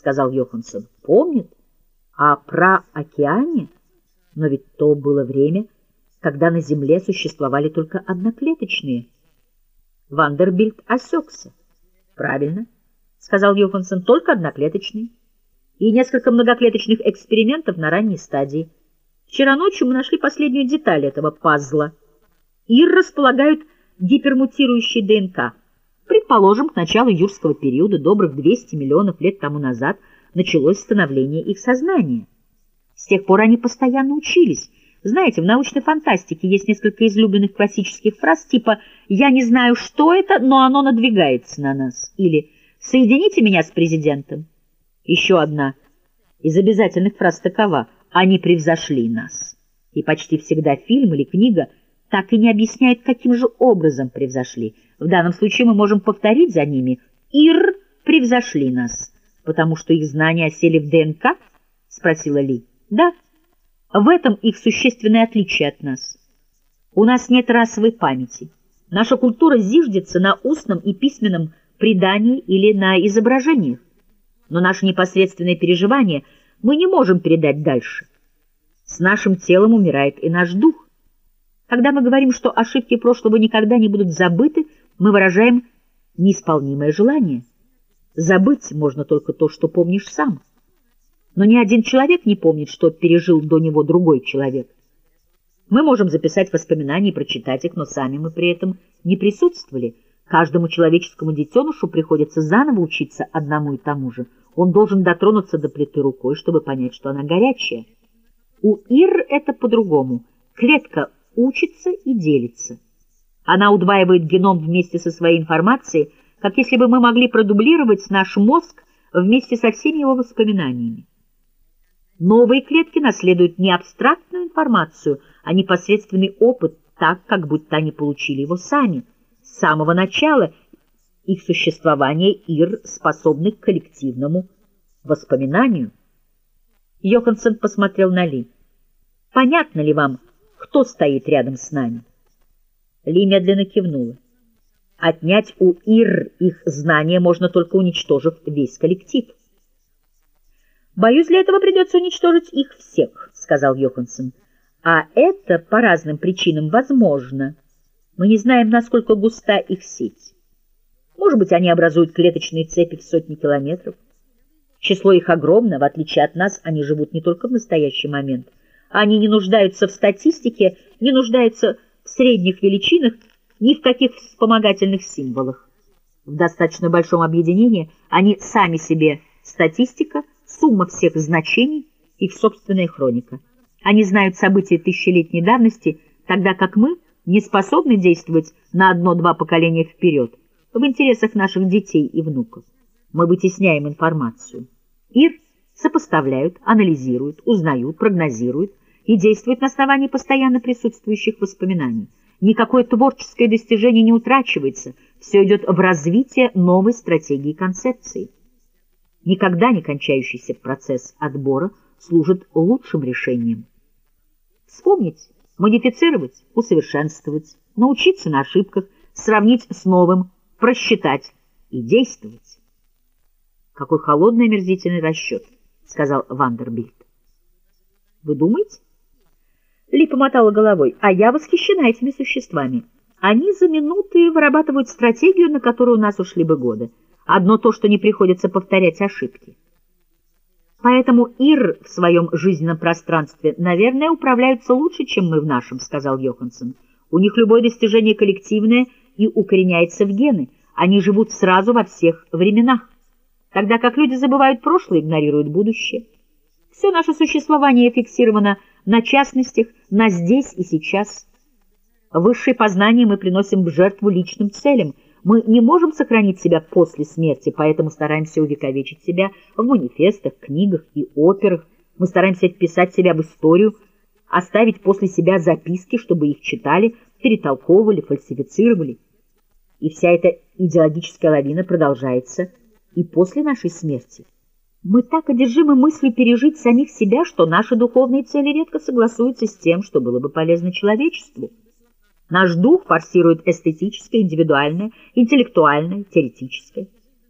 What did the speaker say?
сказал Йоханссон. Помнят? А про океане? Но ведь то было время, когда на Земле существовали только одноклеточные. Вандербильд осекся. Правильно, сказал Йоханссон, только одноклеточные. И несколько многоклеточных экспериментов на ранней стадии. Вчера ночью мы нашли последнюю деталь этого пазла. Ир располагают гипермутирующей ДНК. Предположим, к началу юрского периода, добрых 200 миллионов лет тому назад, началось становление их сознания. С тех пор они постоянно учились. Знаете, в научной фантастике есть несколько излюбленных классических фраз типа «Я не знаю, что это, но оно надвигается на нас» или «Соедините меня с президентом». Еще одна из обязательных фраз такова «Они превзошли нас». И почти всегда фильм или книга так и не объясняют, каким же образом превзошли – в данном случае мы можем повторить за ними. Ир превзошли нас, потому что их знания осели в ДНК? — спросила Ли. — Да. В этом их существенное отличие от нас. У нас нет расовой памяти. Наша культура зиждется на устном и письменном предании или на изображениях. Но наши непосредственные переживания мы не можем передать дальше. С нашим телом умирает и наш дух. Когда мы говорим, что ошибки прошлого никогда не будут забыты, мы выражаем неисполнимое желание. Забыть можно только то, что помнишь сам. Но ни один человек не помнит, что пережил до него другой человек. Мы можем записать воспоминания и прочитать их, но сами мы при этом не присутствовали. Каждому человеческому детенышу приходится заново учиться одному и тому же. Он должен дотронуться до плиты рукой, чтобы понять, что она горячая. У Ир это по-другому. Клетка учится и делится. Она удваивает геном вместе со своей информацией, как если бы мы могли продублировать наш мозг вместе со всеми его воспоминаниями. Новые клетки наследуют не абстрактную информацию, а непосредственный опыт, так, как будто они получили его сами. С самого начала их существования ИР способны к коллективному воспоминанию. Йоханссон посмотрел на Ли. «Понятно ли вам, кто стоит рядом с нами?» Ли медленно кивнула. Отнять у Ир их знания можно только уничтожив весь коллектив. «Боюсь, для этого придется уничтожить их всех», — сказал Йоханссон. «А это по разным причинам возможно. Мы не знаем, насколько густа их сеть. Может быть, они образуют клеточные цепи в сотни километров. Число их огромно, в отличие от нас, они живут не только в настоящий момент. Они не нуждаются в статистике, не нуждаются в средних величинах, ни в каких вспомогательных символах. В достаточно большом объединении они сами себе статистика, сумма всех значений, их собственная хроника. Они знают события тысячелетней давности, тогда как мы не способны действовать на одно-два поколения вперед, в интересах наших детей и внуков. Мы вытесняем информацию. Ир сопоставляют, анализируют, узнают, прогнозируют, и действует на основании постоянно присутствующих воспоминаний. Никакое творческое достижение не утрачивается, все идет в развитие новой стратегии концепции. Никогда не кончающийся процесс отбора служит лучшим решением. Вспомнить, модифицировать, усовершенствовать, научиться на ошибках, сравнить с новым, просчитать и действовать. «Какой холодный омерзительный расчет», — сказал Вандербильд. «Вы думаете?» Ли помотала головой. «А я восхищена этими существами. Они за минуты вырабатывают стратегию, на которую у нас ушли бы годы. Одно то, что не приходится повторять ошибки. Поэтому Ир в своем жизненном пространстве, наверное, управляются лучше, чем мы в нашем», — сказал Йоханссон. «У них любое достижение коллективное и укореняется в гены. Они живут сразу во всех временах. Тогда как люди забывают прошлое, игнорируют будущее. Все наше существование фиксировано на частностях, на здесь и сейчас. Высшее познание мы приносим в жертву личным целям. Мы не можем сохранить себя после смерти, поэтому стараемся увековечить себя в манифестах, книгах и операх. Мы стараемся вписать себя в историю, оставить после себя записки, чтобы их читали, перетолковывали, фальсифицировали. И вся эта идеологическая лавина продолжается и после нашей смерти. Мы так одержимы мыслью пережить самих себя, что наши духовные цели редко согласуются с тем, что было бы полезно человечеству. Наш дух форсирует эстетическое, индивидуальное, интеллектуальное, теоретическое.